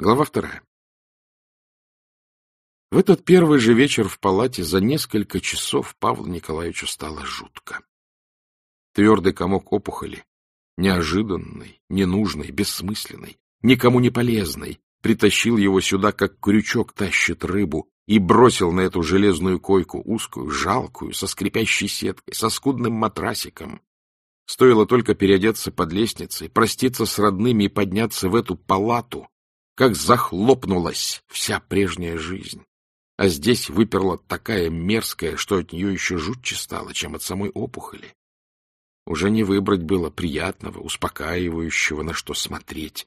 Глава вторая. В этот первый же вечер в палате за несколько часов Павлу Николаевичу стало жутко. Твердый комок опухоли, неожиданный, ненужный, бессмысленный, никому не полезный, притащил его сюда, как крючок тащит рыбу, и бросил на эту железную койку, узкую, жалкую, со скрипящей сеткой, со скудным матрасиком. Стоило только переодеться под лестницей, проститься с родными и подняться в эту палату, как захлопнулась вся прежняя жизнь. А здесь выперла такая мерзкая, что от нее еще жутче стало, чем от самой опухоли. Уже не выбрать было приятного, успокаивающего, на что смотреть.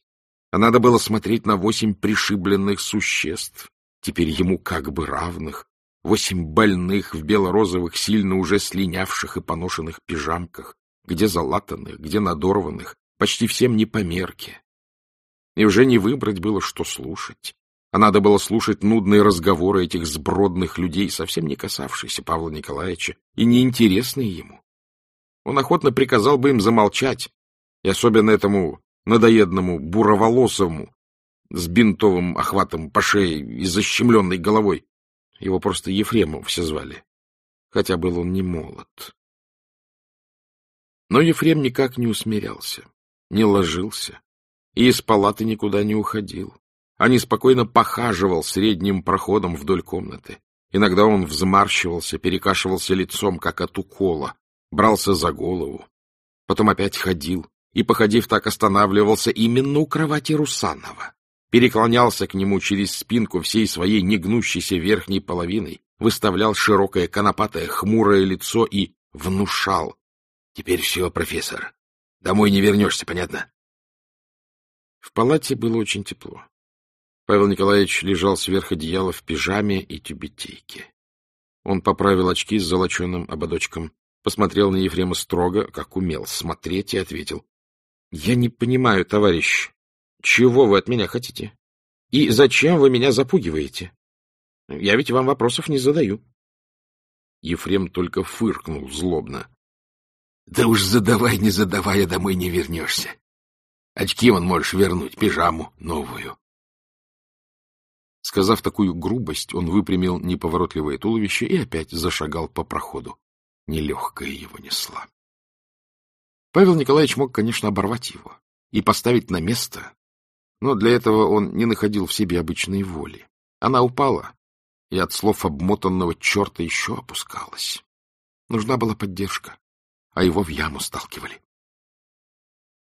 А надо было смотреть на восемь пришибленных существ, теперь ему как бы равных, восемь больных в бело-розовых, сильно уже слинявших и поношенных пижамках, где залатанных, где надорванных, почти всем не по мерке. И уже не выбрать было, что слушать. А надо было слушать нудные разговоры этих сбродных людей, совсем не касавшиеся Павла Николаевича и неинтересные ему. Он охотно приказал бы им замолчать, и особенно этому надоедному буроволосому с бинтовым охватом по шее и защемленной головой. Его просто Ефремов все звали, хотя был он не молод. Но Ефрем никак не усмирялся, не ложился и из палаты никуда не уходил, а неспокойно похаживал средним проходом вдоль комнаты. Иногда он взмарщивался, перекашивался лицом, как от укола, брался за голову. Потом опять ходил и, походив так, останавливался именно у кровати Русанова. Переклонялся к нему через спинку всей своей негнущейся верхней половиной, выставлял широкое конопатое хмурое лицо и внушал. — Теперь все, профессор. Домой не вернешься, понятно? В палате было очень тепло. Павел Николаевич лежал сверх одеяла в пижаме и тюбетейке. Он поправил очки с золоченым ободочком, посмотрел на Ефрема строго, как умел смотреть, и ответил. — Я не понимаю, товарищ, чего вы от меня хотите? И зачем вы меня запугиваете? Я ведь вам вопросов не задаю. Ефрем только фыркнул злобно. — Да уж задавай, не задавая, домой не вернешься. Очки он можешь вернуть, пижаму новую. Сказав такую грубость, он выпрямил неповоротливое туловище и опять зашагал по проходу. Нелегкая его несла. Павел Николаевич мог, конечно, оборвать его и поставить на место, но для этого он не находил в себе обычной воли. Она упала, и от слов обмотанного черта еще опускалась. Нужна была поддержка, а его в яму сталкивали.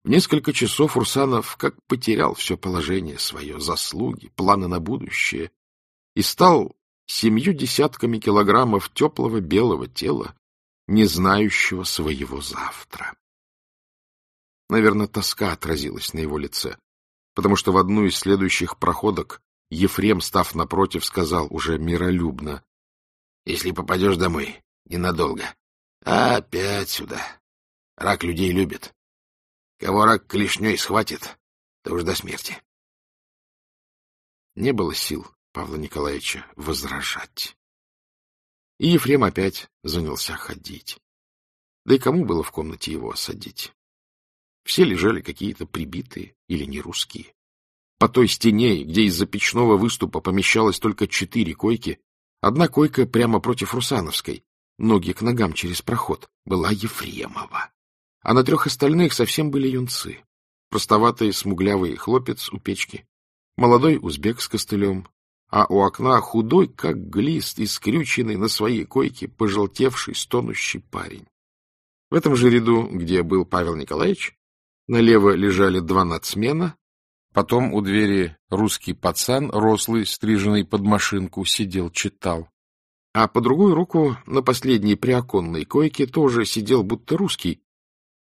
В несколько часов Урсанов как потерял все положение свое, заслуги, планы на будущее и стал семью десятками килограммов теплого белого тела, не знающего своего завтра. Наверное, тоска отразилась на его лице, потому что в одну из следующих проходок Ефрем, став напротив, сказал уже миролюбно, — Если попадешь домой, ненадолго, опять сюда. Рак людей любит. Кого рак клешней схватит, то уж до смерти. Не было сил Павла Николаевича возражать. И Ефрем опять занялся ходить. Да и кому было в комнате его осадить? Все лежали какие-то прибитые или не русские. По той стене, где из-за печного выступа помещалось только четыре койки, одна койка прямо против Русановской, ноги к ногам через проход, была Ефремова а на трех остальных совсем были юнцы. Простоватый смуглявый хлопец у печки, молодой узбек с костылем, а у окна худой, как глист, и скрюченный на своей койке, пожелтевший, стонущий парень. В этом же ряду, где был Павел Николаевич, налево лежали два нацмена, потом у двери русский пацан, рослый, стриженный под машинку, сидел, читал. А по другую руку на последней приоконной койке тоже сидел будто русский,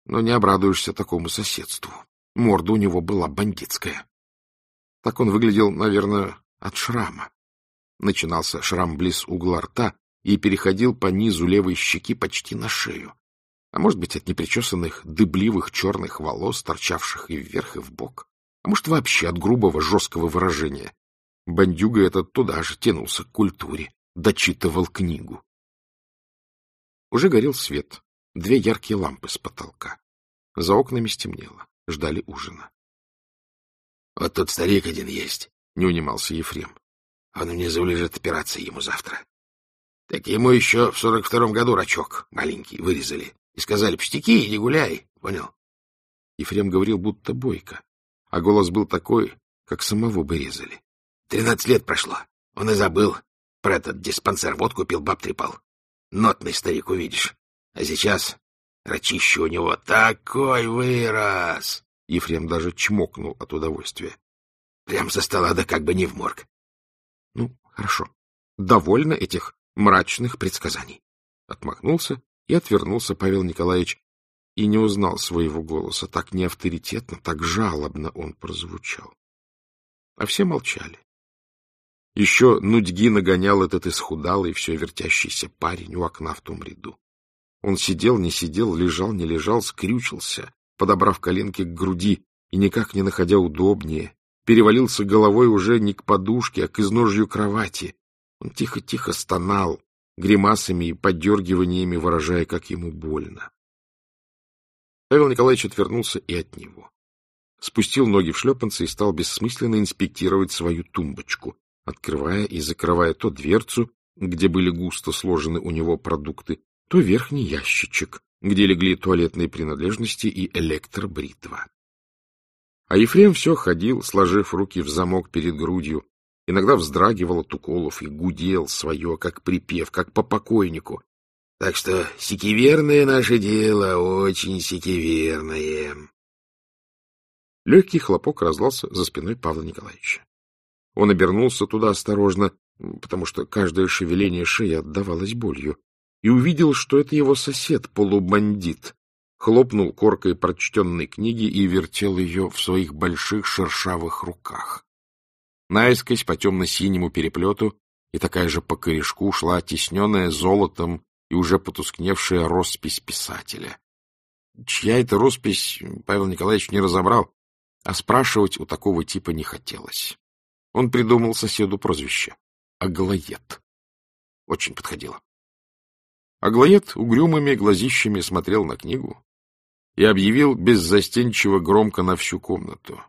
но не обрадуешься такому соседству. Морда у него была бандитская. Так он выглядел, наверное, от шрама. Начинался шрам близ угла рта и переходил по низу левой щеки почти на шею. А может быть, от непричесанных, дыбливых черных волос, торчавших и вверх, и вбок. А может, вообще от грубого, жесткого выражения. Бандюга этот туда же тянулся к культуре, дочитывал книгу. Уже горел свет. Две яркие лампы с потолка. За окнами стемнело. Ждали ужина. — Вот тут старик один есть. — не унимался Ефрем. — Он мне завлежит операция ему завтра. Так ему еще в сорок втором году рачок маленький вырезали. И сказали, пустяки, иди гуляй. Понял? Ефрем говорил, будто бойко, а голос был такой, как самого бы резали. Тринадцать лет прошло. Он и забыл. Про этот диспансер водку пил, баб трепал. Нотный старик, увидишь. А сейчас рачище у него такой вырос. Ефрем даже чмокнул от удовольствия. Прям со стола, да как бы не в морг. Ну, хорошо. Довольно этих мрачных предсказаний. Отмахнулся и отвернулся Павел Николаевич и не узнал своего голоса. Так неавторитетно, так жалобно он прозвучал. А все молчали. Еще нудьги нагонял этот исхудалый, все вертящийся парень у окна в том ряду. Он сидел, не сидел, лежал, не лежал, скрючился, подобрав коленки к груди и никак не находя удобнее, перевалился головой уже не к подушке, а к изножью кровати. Он тихо-тихо стонал, гримасами и подергиваниями выражая, как ему больно. Павел Николаевич отвернулся и от него. Спустил ноги в шлепанцы и стал бессмысленно инспектировать свою тумбочку, открывая и закрывая то дверцу, где были густо сложены у него продукты, то верхний ящичек, где легли туалетные принадлежности и электробритва. А Ефрем все ходил, сложив руки в замок перед грудью, иногда вздрагивал от уколов и гудел свое, как припев, как по покойнику. Так что сикиверное наше дело, очень сикиверное. Легкий хлопок раздался за спиной Павла Николаевича. Он обернулся туда осторожно, потому что каждое шевеление шеи отдавалось болью, и увидел, что это его сосед, полубандит, хлопнул коркой прочтенной книги и вертел ее в своих больших шершавых руках. Наискось по темно-синему переплету и такая же по корешку шла тесненная золотом и уже потускневшая роспись писателя. Чья это роспись, Павел Николаевич не разобрал, а спрашивать у такого типа не хотелось. Он придумал соседу прозвище — Аглоед. Очень подходило. Аглоед угрюмыми глазищами смотрел на книгу, и объявил беззастенчиво громко на всю комнату.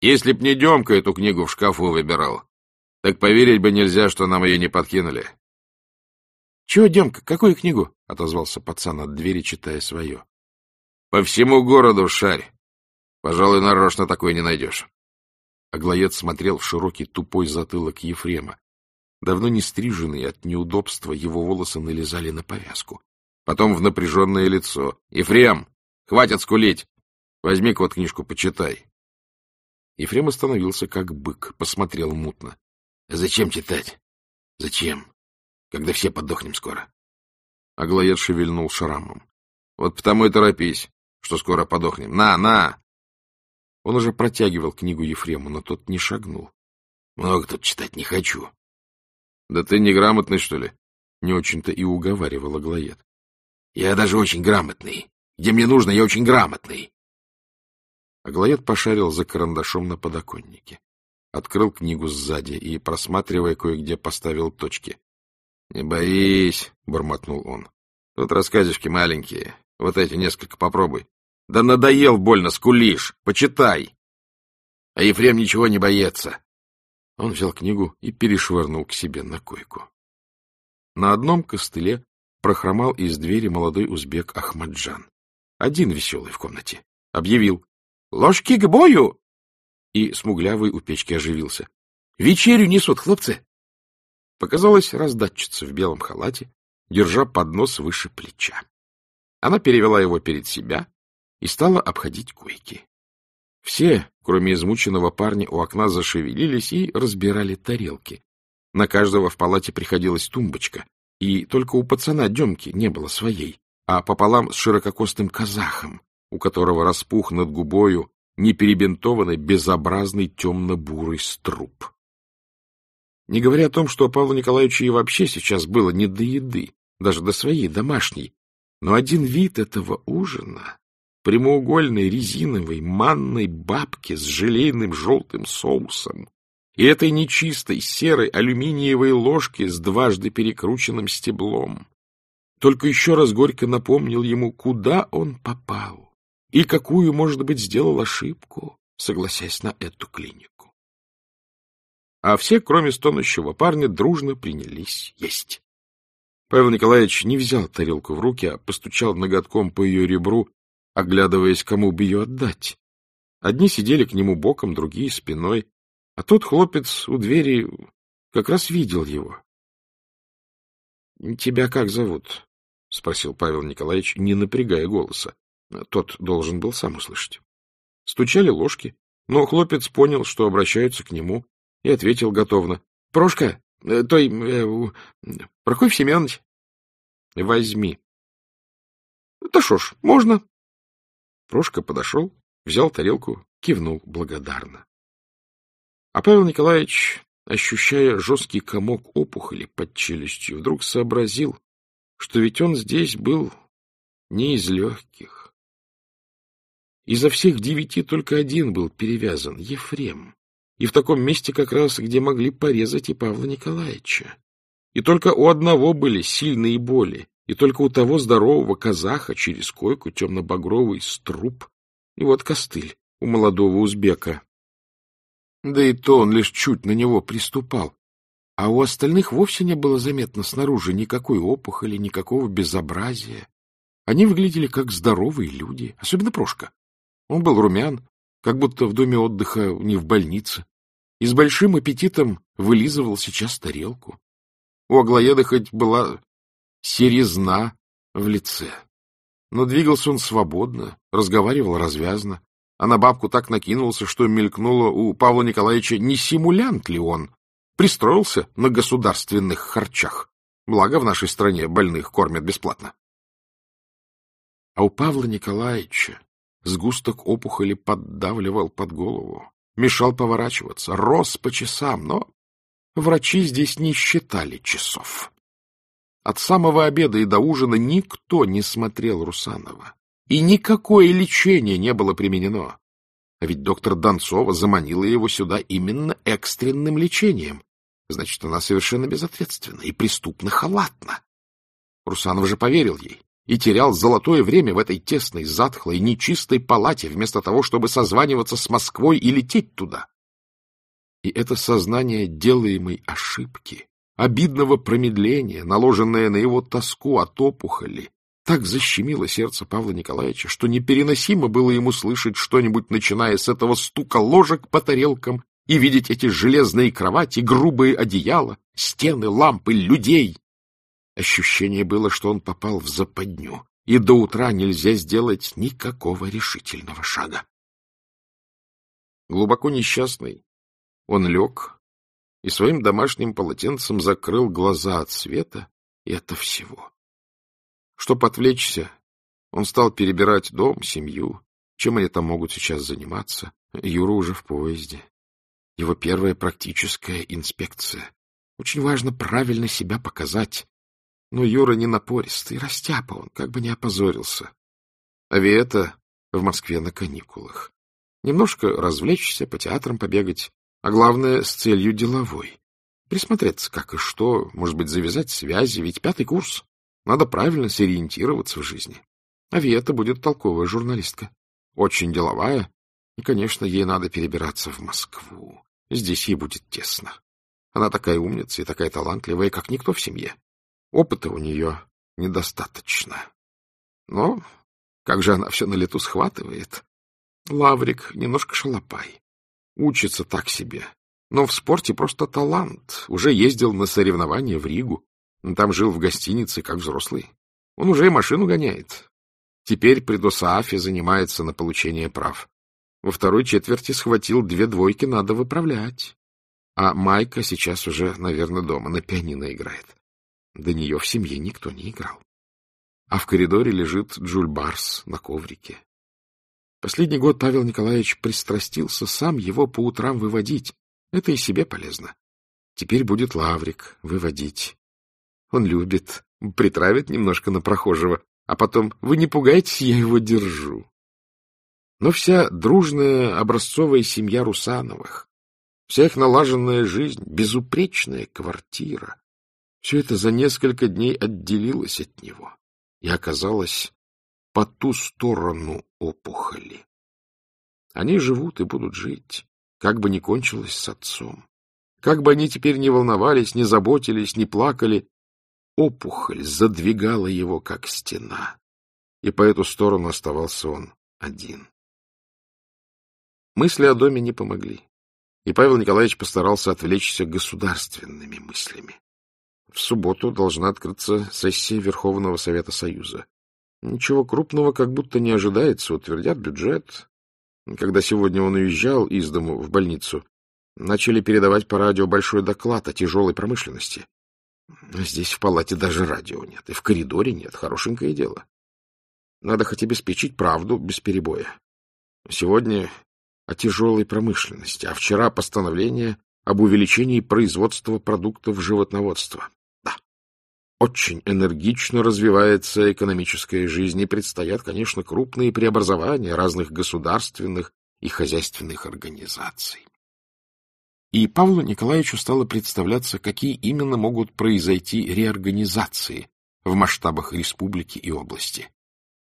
Если б не Демка эту книгу в шкафу выбирал, так поверить бы нельзя, что нам ее не подкинули. — Чего, Демка, какую книгу? — отозвался пацан от двери, читая свое. — По всему городу шарь. Пожалуй, нарочно такой не найдешь. Аглоед смотрел в широкий тупой затылок Ефрема. Давно не стриженные от неудобства его волосы налезали на повязку. Потом в напряженное лицо. — Ефрем, Хватит скулить. Возьми-ка вот книжку, почитай. Ефрем остановился, как бык, посмотрел мутно. — Зачем читать? Зачем? Когда все подохнем скоро. Аглоед шевельнул шрамом. — Вот потому и торопись, что скоро подохнем. На, на! Он уже протягивал книгу Ефрему, но тот не шагнул. — Много тут читать не хочу. — Да ты неграмотный, что ли? — не очень-то и уговаривал Аглоед. — Я даже очень грамотный. Где мне нужно, я очень грамотный. Аглоед пошарил за карандашом на подоконнике. Открыл книгу сзади и, просматривая кое-где, поставил точки. — Не боись, — бормотнул он. — Тут рассказишки маленькие. Вот эти несколько попробуй. Да надоел больно, скулишь. Почитай. А Ефрем ничего не боится. Он взял книгу и перешвырнул к себе на койку. На одном костыле прохромал из двери молодой узбек Ахмаджан один веселый в комнате, объявил «Ложки к бою!» И смуглявый у печки оживился. «Вечерю несут, хлопцы!» Показалась раздатчица в белом халате, держа поднос выше плеча. Она перевела его перед себя и стала обходить койки. Все, кроме измученного парня, у окна зашевелились и разбирали тарелки. На каждого в палате приходилась тумбочка, и только у пацана Демки не было своей а пополам с ширококостым казахом, у которого распух над губою неперебинтованный безобразный темно-бурый струп. Не говоря о том, что Павлу Николаевичу и вообще сейчас было не до еды, даже до своей домашней, но один вид этого ужина, прямоугольной резиновой манной бабки с желейным желтым соусом, и этой нечистой серой алюминиевой ложки с дважды перекрученным стеблом, только еще раз горько напомнил ему, куда он попал и какую, может быть, сделал ошибку, согласясь на эту клинику. а все, кроме стонущего парня, дружно принялись есть. Павел Николаевич не взял тарелку в руки, а постучал ноготком по ее ребру, оглядываясь, кому бы ее отдать. Одни сидели к нему боком, другие — спиной, а тот хлопец у двери как раз видел его. — Тебя как зовут? — спросил Павел Николаевич, не напрягая голоса. Тот должен был сам услышать. Стучали ложки, но хлопец понял, что обращаются к нему, и ответил готовно. — Прошка, э, той, э, Прокофь Семенович. — Возьми. — Да шо ж, можно. Прошка подошел, взял тарелку, кивнул благодарно. А Павел Николаевич, ощущая жесткий комок опухоли под челюстью, вдруг сообразил, что ведь он здесь был не из легких. Изо всех девяти только один был перевязан — Ефрем. И в таком месте как раз, где могли порезать и Павла Николаевича. И только у одного были сильные боли, и только у того здорового казаха через койку темно-багровый струп, и вот костыль у молодого узбека. Да и то он лишь чуть на него приступал, а у остальных вовсе не было заметно снаружи никакой опухоли, никакого безобразия. Они выглядели как здоровые люди, особенно Прошка. Он был румян, как будто в доме отдыха не в больнице, и с большим аппетитом вылизывал сейчас тарелку. У Аглоеда хоть была серезна в лице, но двигался он свободно, разговаривал развязно, а на бабку так накинулся, что мелькнуло у Павла Николаевича, не симулянт ли он, пристроился на государственных харчах. Благо в нашей стране больных кормят бесплатно. А у Павла Николаевича сгусток опухоли поддавливал под голову, мешал поворачиваться, рос по часам, но Врачи здесь не считали часов. От самого обеда и до ужина никто не смотрел Русанова, и никакое лечение не было применено. А ведь доктор Донцова заманила его сюда именно экстренным лечением. Значит, она совершенно безответственна и преступно халатна. Русанов же поверил ей и терял золотое время в этой тесной, затхлой, нечистой палате, вместо того, чтобы созваниваться с Москвой и лететь туда. И это сознание делаемой ошибки, обидного промедления, наложенное на его тоску от опухоли, так защемило сердце Павла Николаевича, что непереносимо было ему слышать что-нибудь, начиная с этого стука ложек по тарелкам, и видеть эти железные кровати, грубые одеяла, стены, лампы, людей. Ощущение было, что он попал в западню, и до утра нельзя сделать никакого решительного шага. Глубоко несчастный, он лег и своим домашним полотенцем закрыл глаза от света и от всего. Чтоб отвлечься, он стал перебирать дом, семью, чем они там могут сейчас заниматься. Юра уже в поезде. Его первая практическая инспекция. Очень важно правильно себя показать. Но Юра не напористый, растяпа он, как бы не опозорился. А Вета в Москве на каникулах. Немножко развлечься, по театрам побегать, а главное, с целью деловой. Присмотреться как и что, может быть, завязать связи, ведь пятый курс. Надо правильно сориентироваться в жизни. А Вета будет толковая журналистка. Очень деловая, и, конечно, ей надо перебираться в Москву. Здесь ей будет тесно. Она такая умница и такая талантливая, как никто в семье. Опыта у нее недостаточно. Но как же она все на лету схватывает. Лаврик немножко шалопай. Учится так себе. Но в спорте просто талант. Уже ездил на соревнования в Ригу. Там жил в гостинице, как взрослый. Он уже и машину гоняет. Теперь при ДОСААФе занимается на получение прав. Во второй четверти схватил две двойки, надо выправлять. А Майка сейчас уже, наверное, дома на пианино играет. До нее в семье никто не играл. А в коридоре лежит Джуль Барс на коврике. Последний год Павел Николаевич пристрастился сам его по утрам выводить. Это и себе полезно. Теперь будет Лаврик выводить. Он любит, притравит немножко на прохожего, а потом «Вы не пугайтесь, я его держу». Но вся дружная образцовая семья Русановых, вся их налаженная жизнь, безупречная квартира, все это за несколько дней отделилось от него и оказалось по ту сторону опухоли. Они живут и будут жить, как бы ни кончилось с отцом. Как бы они теперь ни волновались, ни заботились, ни плакали, опухоль задвигала его, как стена, и по эту сторону оставался он один. Мысли о доме не помогли, и Павел Николаевич постарался отвлечься государственными мыслями. В субботу должна открыться сессия Верховного Совета Союза. Ничего крупного как будто не ожидается, утвердят бюджет. Когда сегодня он уезжал из дому в больницу, начали передавать по радио большой доклад о тяжелой промышленности. Здесь в палате даже радио нет, и в коридоре нет. Хорошенькое дело. Надо хоть обеспечить правду без перебоя. Сегодня о тяжелой промышленности, а вчера постановление об увеличении производства продуктов животноводства. Очень энергично развивается экономическая жизнь, и предстоят, конечно, крупные преобразования разных государственных и хозяйственных организаций. И Павлу Николаевичу стало представляться, какие именно могут произойти реорганизации в масштабах республики и области.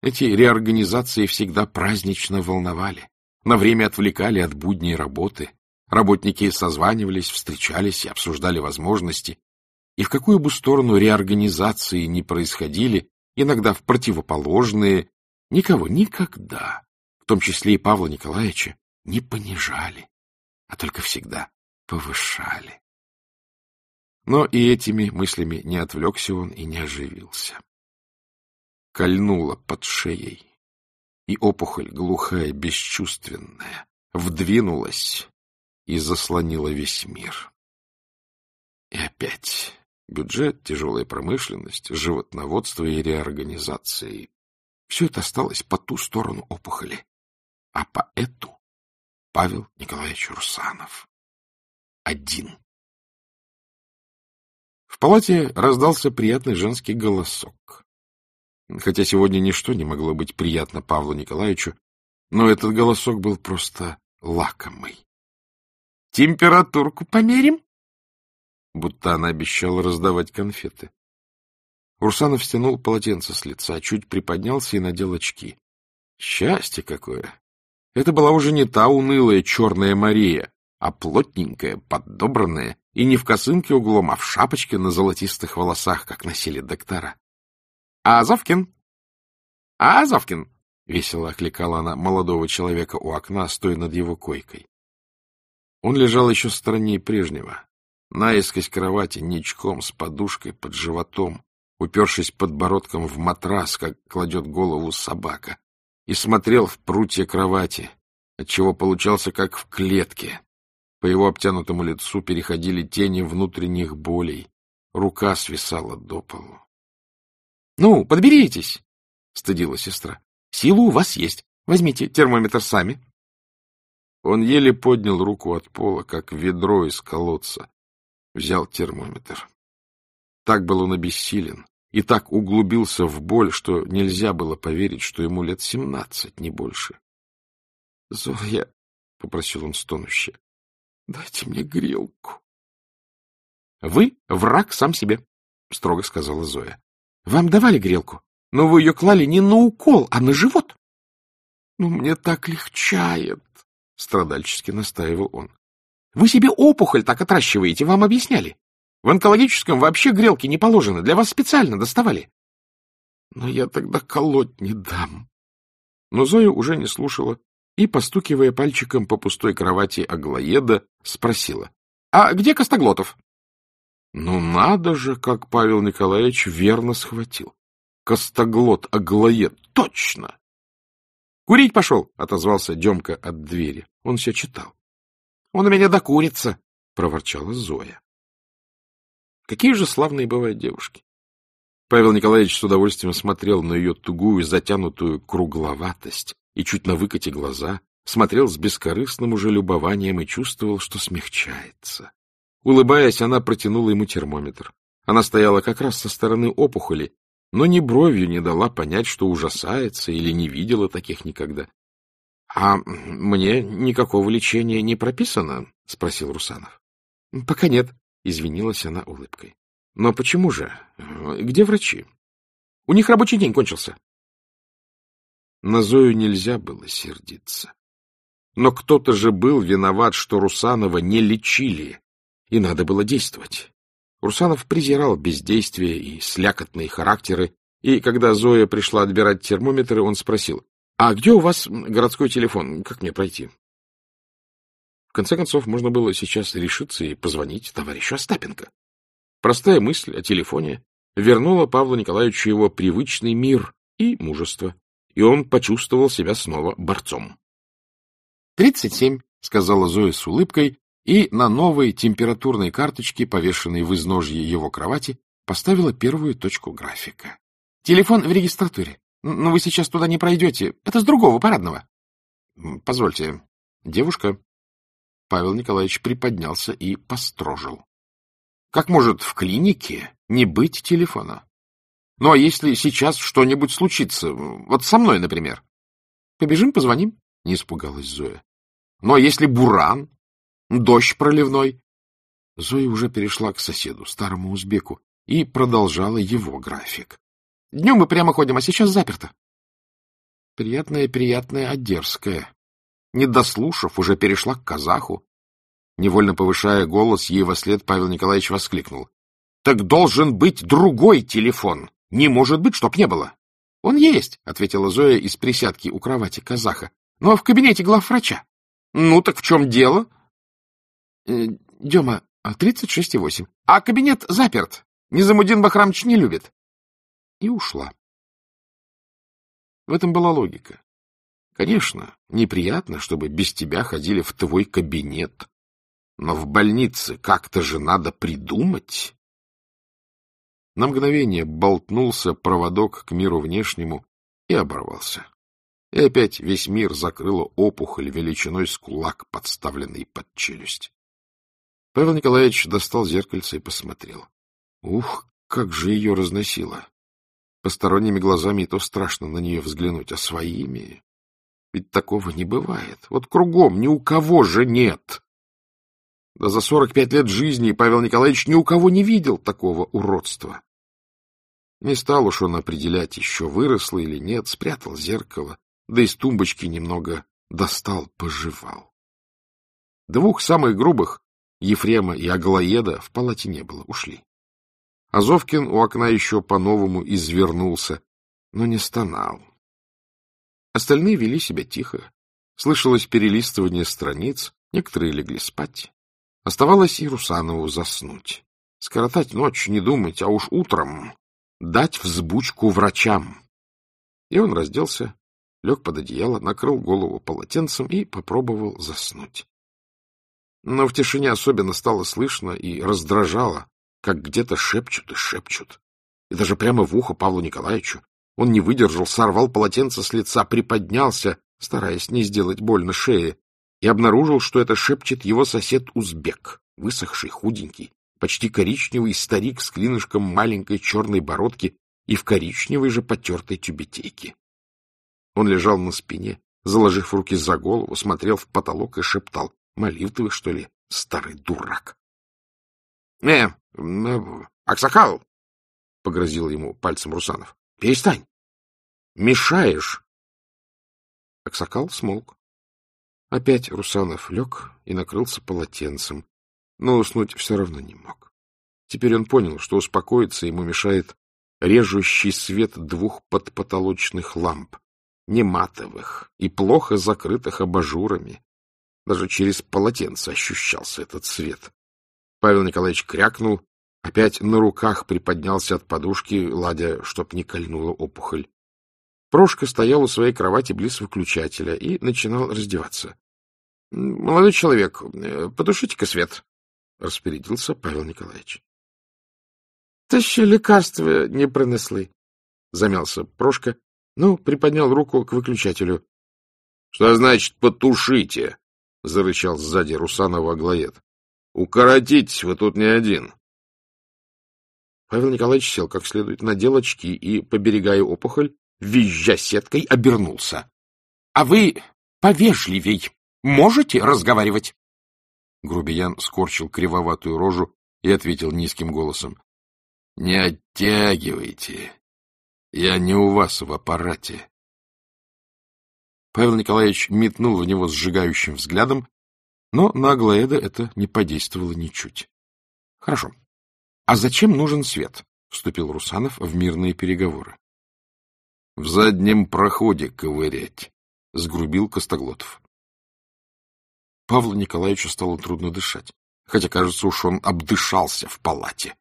Эти реорганизации всегда празднично волновали, на время отвлекали от будней работы. Работники созванивались, встречались и обсуждали возможности. И в какую бы сторону реорганизации ни происходили, иногда в противоположные, никого никогда, в том числе и Павла Николаевича, не понижали, а только всегда повышали. Но и этими мыслями не отвлекся он и не оживился. Кольнуло под шеей, и опухоль, глухая, бесчувственная, вдвинулась и заслонила весь мир. И опять бюджет, тяжелая промышленность, животноводство и реорганизации. Все это осталось по ту сторону опухоли, а по эту Павел Николаевич Русанов один. В палате раздался приятный женский голосок. Хотя сегодня ничто не могло быть приятно Павлу Николаевичу, но этот голосок был просто лакомый. — Температурку померим? Будто она обещала раздавать конфеты. Урсанов стянул полотенце с лица, чуть приподнялся и надел очки. Счастье какое! Это была уже не та унылая черная Мария, а плотненькая, подобранная, и не в косынке углом, а в шапочке на золотистых волосах, как носили доктора. — Азовкин! Азовкин! — весело окликала она молодого человека у окна, стоя над его койкой. Он лежал еще страннее прежнего, наискось кровати, ничком, с подушкой под животом, упершись подбородком в матрас, как кладет голову собака, и смотрел в прутья кровати, отчего получался как в клетке, по его обтянутому лицу переходили тени внутренних болей. Рука свисала до полу. — Ну, подберитесь, — стыдила сестра. — Сила у вас есть. Возьмите термометр сами. Он еле поднял руку от пола, как ведро из колодца. Взял термометр. Так был он обессилен и так углубился в боль, что нельзя было поверить, что ему лет семнадцать, не больше. — Зоя, — попросил он стонуще, — Дайте мне грелку. — Вы враг сам себе, — строго сказала Зоя. — Вам давали грелку, но вы ее клали не на укол, а на живот. — Ну, мне так легчает, — страдальчески настаивал он. — Вы себе опухоль так отращиваете, вам объясняли. В онкологическом вообще грелки не положено, для вас специально доставали. — Но я тогда колоть не дам. Но Зоя уже не слушала и, постукивая пальчиком по пустой кровати Аглоеда, спросила. — А где Костоглотов? — Ну, надо же, как Павел Николаевич верно схватил. Костоглот, Аглоед, точно! — Курить пошел, — отозвался Демка от двери. Он все читал. — Он у меня докурится, — проворчала Зоя. Какие же славные бывают девушки! Павел Николаевич с удовольствием смотрел на ее тугую, затянутую кругловатость, и чуть на выкате глаза, смотрел с бескорыстным уже любованием и чувствовал, что смягчается. Улыбаясь, она протянула ему термометр. Она стояла как раз со стороны опухоли, но ни бровью не дала понять, что ужасается или не видела таких никогда. — А мне никакого лечения не прописано? — спросил Русанов. — Пока нет, — извинилась она улыбкой. — Но почему же? Где врачи? — У них рабочий день кончился. На Зою нельзя было сердиться. Но кто-то же был виноват, что Русанова не лечили, и надо было действовать. Урсанов презирал бездействие и слякотные характеры, и когда Зоя пришла отбирать термометры, он спросил, «А где у вас городской телефон? Как мне пройти?» В конце концов, можно было сейчас решиться и позвонить товарищу Остапенко. Простая мысль о телефоне вернула Павлу Николаевичу его привычный мир и мужество, и он почувствовал себя снова борцом. — Тридцать семь, — сказала Зоя с улыбкой, и на новой температурной карточке, повешенной в изножье его кровати, поставила первую точку графика. — Телефон в регистратуре. Но вы сейчас туда не пройдете. Это с другого парадного. — Позвольте. Девушка. Павел Николаевич приподнялся и построжил. — Как может в клинике не быть телефона? Ну, а если сейчас что-нибудь случится? Вот со мной, например. — Побежим, позвоним? — не испугалась Зоя. — Ну, а если буран? Дождь проливной? Зоя уже перешла к соседу, старому узбеку, и продолжала его график. Днем мы прямо ходим, а сейчас заперто. Приятная, приятная, а дерзкая. Не дослушав, уже перешла к казаху. Невольно повышая голос, ей во след Павел Николаевич воскликнул. — Так должен быть другой телефон. Не может быть, чтоб не было. — Он есть, — ответила Зоя из присядки у кровати казаха. — Но в кабинете главврача. — Ну, так в чем дело? «Э, — Дема, тридцать шесть и восемь. А кабинет заперт. Низамудин Бахрамович не любит и ушла. В этом была логика. Конечно, неприятно, чтобы без тебя ходили в твой кабинет, но в больнице как-то же надо придумать. На мгновение болтнулся проводок к миру внешнему и оборвался. И опять весь мир закрыла опухоль величиной с кулак, подставленный под челюсть. Павел Николаевич достал зеркальце и посмотрел. Ух, как же ее разносило! Посторонними глазами и то страшно на нее взглянуть, а своими... Ведь такого не бывает. Вот кругом ни у кого же нет. Да за сорок пять лет жизни Павел Николаевич ни у кого не видел такого уродства. Не стал уж он определять, еще выросло или нет, спрятал зеркало, да из тумбочки немного достал, пожевал. Двух самых грубых, Ефрема и Аглоеда, в палате не было, ушли. Азовкин у окна еще по-новому извернулся, но не стонал. Остальные вели себя тихо. Слышалось перелистывание страниц, некоторые легли спать. Оставалось и Русанову заснуть. Скоротать ночь, не думать, а уж утром дать взбучку врачам. И он разделся, лег под одеяло, накрыл голову полотенцем и попробовал заснуть. Но в тишине особенно стало слышно и раздражало, как где-то шепчут и шепчут. И даже прямо в ухо Павлу Николаевичу. Он не выдержал, сорвал полотенце с лица, приподнялся, стараясь не сделать больно шее, и обнаружил, что это шепчет его сосед-узбек, высохший, худенький, почти коричневый старик с клинышком маленькой черной бородки и в коричневой же потертой тюбетейке. Он лежал на спине, заложив руки за голову, смотрел в потолок и шептал. — Молитвы, что ли, старый дурак? — Э, Аксакал! — погрозил ему пальцем Русанов. — Перестань! Мешаешь! Аксакал смолк. Опять Русанов лег и накрылся полотенцем, но уснуть все равно не мог. Теперь он понял, что успокоиться ему мешает режущий свет двух подпотолочных ламп, не матовых и плохо закрытых абажурами. Даже через полотенце ощущался этот свет. Павел Николаевич крякнул, опять на руках приподнялся от подушки, ладя, чтоб не кольнула опухоль. Прошка стоял у своей кровати близ выключателя и начинал раздеваться. — Молодой человек, э, потушите-ка свет, — распорядился Павел Николаевич. — Тащи лекарства не пронесли, — замялся Прошка, но приподнял руку к выключателю. — Что значит «потушите»? — зарычал сзади Русанова Аглоед. Укоротитесь, вы тут не один. Павел Николаевич сел как следует, надел очки и, поберегая опухоль, визжа сеткой, обернулся. — А вы повежливей можете разговаривать? Грубиян скорчил кривоватую рожу и ответил низким голосом. — Не оттягивайте. Я не у вас в аппарате. Павел Николаевич метнул в него сжигающим взглядом но на Аглоэда это не подействовало ничуть. Хорошо. А зачем нужен свет? Вступил Русанов в мирные переговоры. В заднем проходе ковырять, сгрубил Костоглотов. Павлу Николаевичу стало трудно дышать, хотя, кажется, уж он обдышался в палате.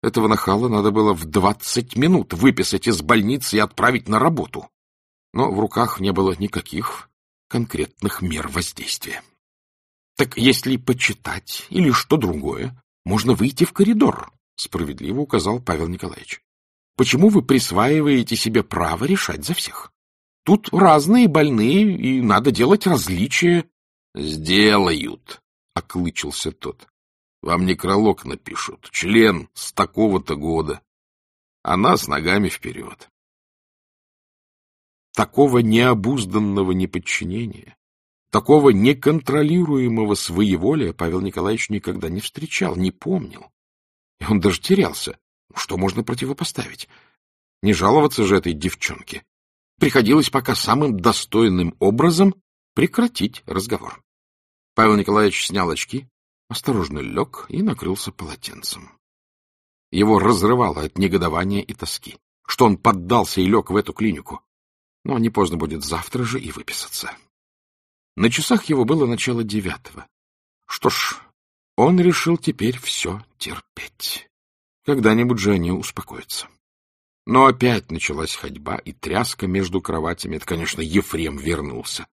Этого нахала надо было в двадцать минут выписать из больницы и отправить на работу. Но в руках не было никаких конкретных мер воздействия. Так если почитать или что другое, можно выйти в коридор, справедливо указал Павел Николаевич. Почему вы присваиваете себе право решать за всех? Тут разные больные, и надо делать различия. — Сделают, — оклычился тот. — Вам некролог напишут. Член с такого-то года. А нас ногами вперед. Такого необузданного неподчинения, такого неконтролируемого своеволия Павел Николаевич никогда не встречал, не помнил. И он даже терялся. Что можно противопоставить? Не жаловаться же этой девчонке. Приходилось пока самым достойным образом прекратить разговор. Павел Николаевич снял очки, осторожно лег и накрылся полотенцем. Его разрывало от негодования и тоски, что он поддался и лег в эту клинику. Но не поздно будет завтра же и выписаться. На часах его было начало девятого. Что ж, он решил теперь все терпеть. Когда-нибудь же они успокоятся. Но опять началась ходьба и тряска между кроватями. Это, конечно, Ефрем вернулся.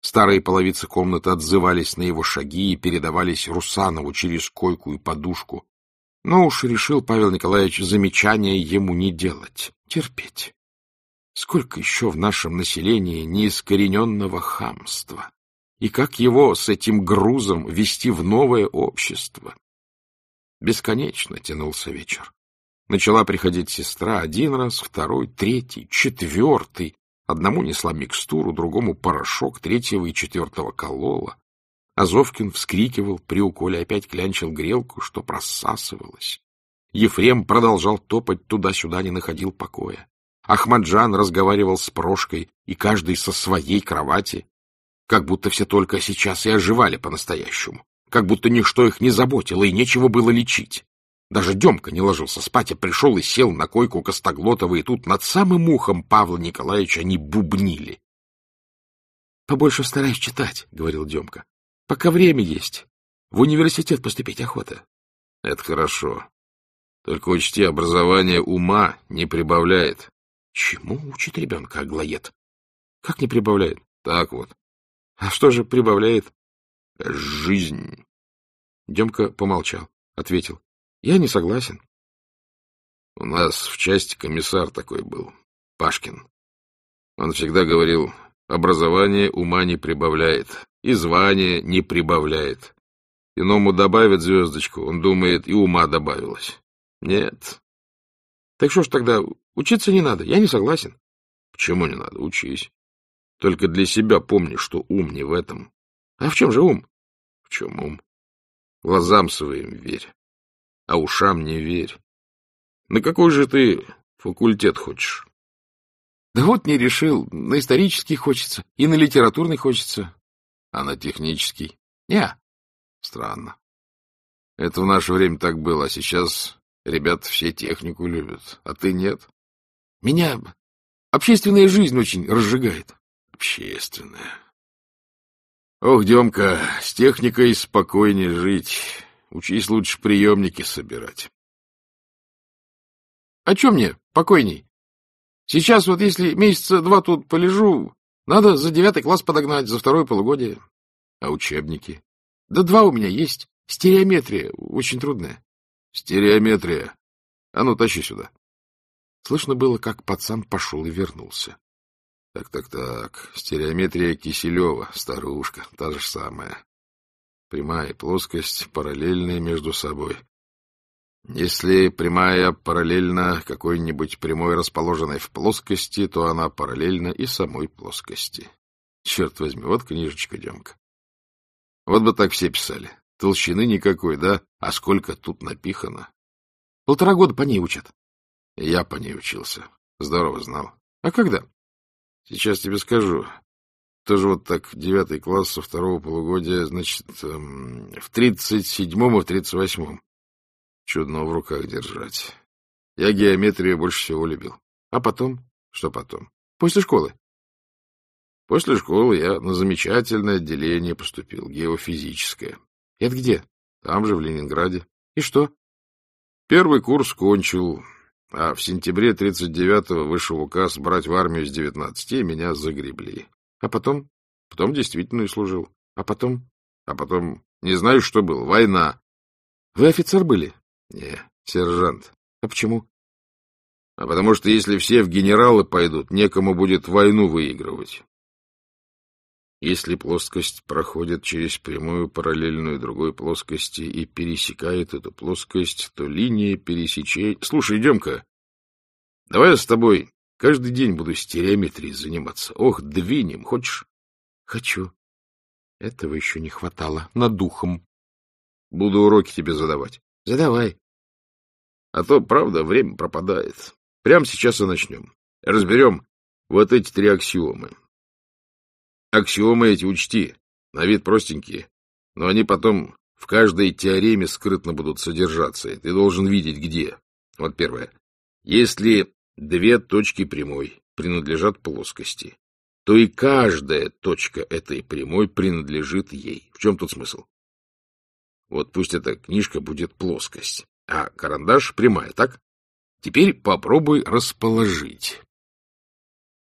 Старые половицы комнаты отзывались на его шаги и передавались Русанову через койку и подушку. Но уж решил Павел Николаевич замечания ему не делать, терпеть. Сколько еще в нашем населении неискорененного хамства? И как его с этим грузом вести в новое общество? Бесконечно тянулся вечер. Начала приходить сестра один раз, второй, третий, четвертый. Одному несла микстуру, другому порошок, третьего и четвертого колола. Азовкин вскрикивал, при уколе опять клянчил грелку, что просасывалось. Ефрем продолжал топать туда-сюда, не находил покоя. Ахмаджан разговаривал с Прошкой, и каждый со своей кровати, как будто все только сейчас и оживали по-настоящему как будто ничто их не заботило и нечего было лечить. Даже Демка не ложился спать, а пришел и сел на койку Костоглотова, и тут над самым ухом Павла Николаевича они бубнили. — Побольше стараюсь читать, — говорил Демка. — Пока время есть. В университет поступить охота. — Это хорошо. Только учти, образование ума не прибавляет. — Чему учит ребенка Аглоед? — Как не прибавляет? — Так вот. — А что же прибавляет? жизнь. Демка помолчал, ответил. — Я не согласен. — У нас в части комиссар такой был, Пашкин. Он всегда говорил, образование ума не прибавляет, и звание не прибавляет. Иному добавят звездочку, он думает, и ума добавилось. Нет. Так что ж тогда, учиться не надо, я не согласен. Почему не надо? Учись. Только для себя помни, что ум не в этом. А в чем же ум? чем ум. Глазам своим верь, а ушам не верь. На какой же ты факультет хочешь? Да вот не решил. На исторический хочется, и на литературный хочется. А на технический? Не. Странно. Это в наше время так было, а сейчас ребята все технику любят, а ты нет. Меня общественная жизнь очень разжигает. Общественная. Ох, Демка, с техникой спокойнее жить. Учись лучше приемники собирать. А что мне покойней? Сейчас вот если месяца два тут полежу, надо за девятый класс подогнать, за второе полугодие. А учебники? Да два у меня есть. Стереометрия очень трудная. Стереометрия. А ну, тащи сюда. Слышно было, как пацан пошел и вернулся. Так-так-так, стереометрия Киселева, старушка, та же самая. Прямая плоскость, параллельные между собой. Если прямая параллельна какой-нибудь прямой, расположенной в плоскости, то она параллельна и самой плоскости. Черт возьми, вот книжечка, Демка. Вот бы так все писали. Толщины никакой, да? А сколько тут напихано? Полтора года по ней учат. Я по ней учился. Здорово знал. А когда? Сейчас тебе скажу. Тоже вот так, девятый класс со второго полугодия, значит, эм, в тридцать седьмом и в тридцать восьмом. Чудно в руках держать. Я геометрию больше всего любил. А потом? Что потом? После школы. После школы я на замечательное отделение поступил, геофизическое. Это где? Там же, в Ленинграде. И что? Первый курс кончил, а в сентябре 39-го вышел указ брать в армию с 19, и меня загребли. А потом? Потом действительно и служил. А потом? А потом, не знаю, что было, война. Вы офицер были? Не, сержант. А почему? А потому что если все в генералы пойдут, некому будет войну выигрывать. Если плоскость проходит через прямую параллельную другой плоскости и пересекает эту плоскость, то линия пересечения... Слушай, идем-ка. Давай я с тобой каждый день буду стереометрией заниматься. Ох, двинем, хочешь? Хочу. Этого еще не хватало. Над духом. Буду уроки тебе задавать. Задавай. А то, правда, время пропадает. Прямо сейчас и начнем. Разберем вот эти три аксиомы. Аксиомы эти учти, на вид простенькие, но они потом в каждой теореме скрытно будут содержаться, и ты должен видеть, где. Вот первое. Если две точки прямой принадлежат плоскости, то и каждая точка этой прямой принадлежит ей. В чем тут смысл? Вот пусть эта книжка будет плоскость, а карандаш прямая, так? Теперь попробуй расположить.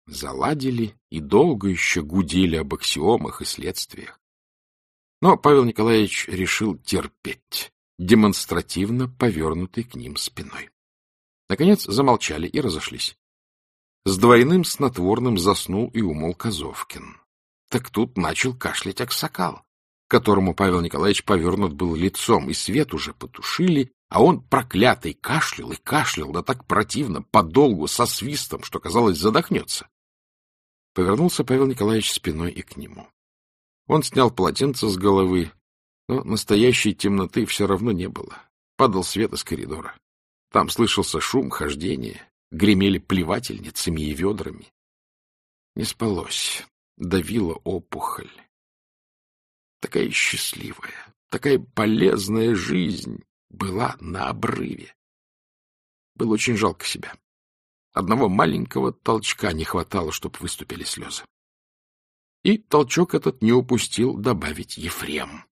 Заладили и долго еще гудели об аксиомах и следствиях. Но Павел Николаевич решил терпеть, демонстративно повернутый к ним спиной. Наконец замолчали и разошлись. С двойным снотворным заснул и умол Казовкин. Так тут начал кашлять Аксакал, которому Павел Николаевич повернут был лицом, и свет уже потушили, а он, проклятый, кашлял и кашлял, да так противно, подолгу, со свистом, что, казалось, задохнется. Повернулся Павел Николаевич спиной и к нему. Он снял полотенце с головы, но настоящей темноты все равно не было. Падал свет из коридора. Там слышался шум хождения, гремели плевательницами и ведрами. Не спалось, давила опухоль. Такая счастливая, такая полезная жизнь была на обрыве. Было очень жалко себя. Одного маленького толчка не хватало, чтобы выступили слезы. И толчок этот не упустил добавить Ефрем.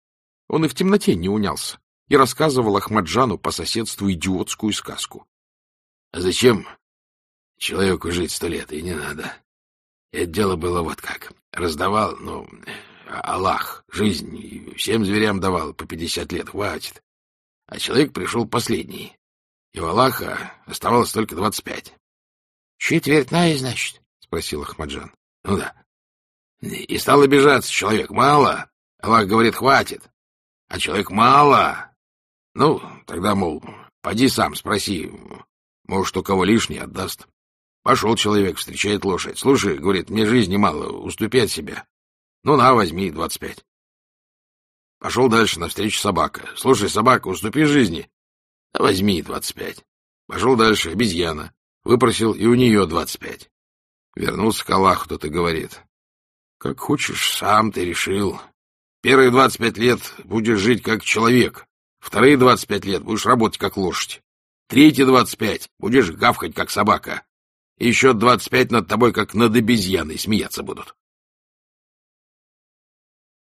Он и в темноте не унялся и рассказывал Ахмаджану по соседству идиотскую сказку. — А зачем человеку жить сто лет? И не надо. Это дело было вот как. Раздавал, ну, Аллах, жизнь, всем зверям давал по пятьдесят лет, хватит а человек пришел последний. И у Аллаха оставалось только двадцать пять. — Четверть на значит? — спросил Ахмаджан. — Ну да. И стал обижаться человек. Мало. Аллах говорит, хватит. А человек мало. Ну, тогда, мол, поди сам спроси. Может, у кого лишний отдаст. Пошел человек, встречает лошадь. Слушай, говорит, мне жизни мало, уступи от себя. Ну, на, возьми, двадцать пять. Пошел дальше, навстречу собака. Слушай, собака, уступи жизни. А возьми двадцать пять. Пошел дальше, обезьяна. Выпросил и у нее двадцать пять. Вернулся к Аллаху, тот и говорит. Как хочешь, сам ты решил. Первые двадцать пять лет будешь жить как человек. Вторые двадцать пять лет будешь работать как лошадь. Третьи двадцать пять будешь гавкать как собака. И еще двадцать пять над тобой как над обезьяной смеяться будут.